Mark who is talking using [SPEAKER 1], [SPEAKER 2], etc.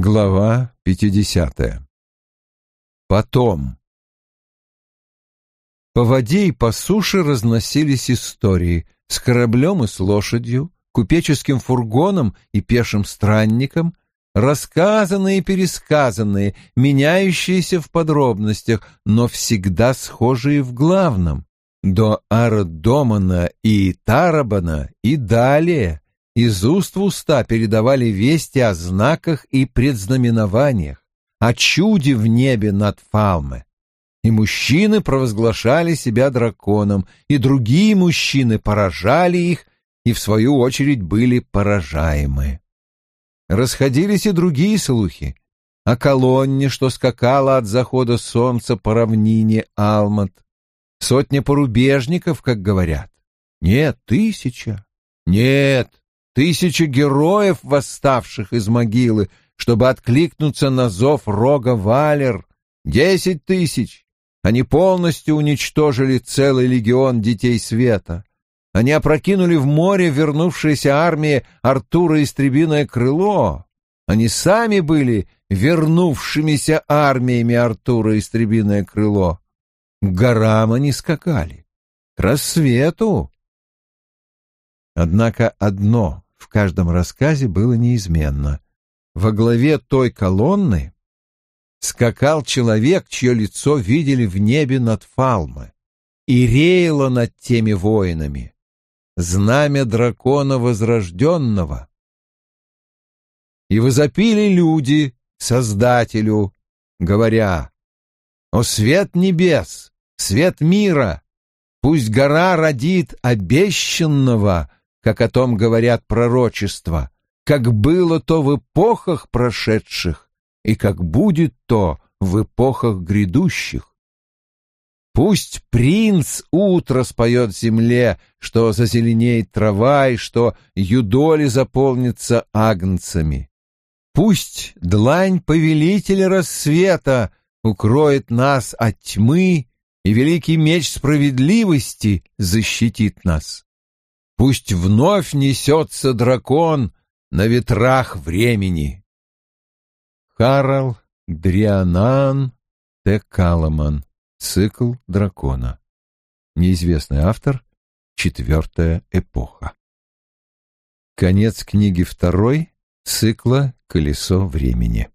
[SPEAKER 1] Глава 50. Потом. По воде и по суше разносились истории с кораблем и с лошадью, купеческим фургоном и пешим странником, рассказанные и пересказанные, меняющиеся в подробностях, но всегда схожие в главном. До Ардомана и Тарабана и далее из уст в уста передавали вести о знаках и предзнаменованиях, о чуде в небе над Фалме. И мужчины провозглашали себя драконом, и другие мужчины поражали их и, в свою очередь, были поражаемы. Расходились и другие слухи о колонне, что скакала от захода солнца по равнине Алмат. Сотня порубежников, как говорят. Нет, тысяча. Нет, тысячи героев, восставших из могилы, чтобы откликнуться на зов рога Валер, десять тысяч. Они полностью уничтожили целый легион детей света. Они опрокинули в море вернувшиеся армии Артура Истребиное крыло. Они сами были вернувшимися армиями Артура Истребиное крыло. К горам они скакали, к рассвету. Однако одно в каждом рассказе было неизменно. Во главе той колонны скакал человек, чье лицо видели в небе над Фалмой, и реяло над теми воинами. Знамя дракона возрожденного. И возопили люди Создателю, говоря, «О свет небес, свет мира! Пусть гора родит обещанного, как о том говорят пророчества, как было то в эпохах прошедших и как будет то в эпохах грядущих. Пусть принц утро споет земле, что зазеленеет трава и что юдоли заполнится агнцами. Пусть длань повелителя рассвета укроет нас от тьмы, и великий меч справедливости защитит нас. Пусть вновь несется дракон на ветрах времени. Харал Дрианан Т. Каламан. Цикл дракона. Неизвестный автор. Четвертая эпоха. Конец книги второй цикла «Колесо времени».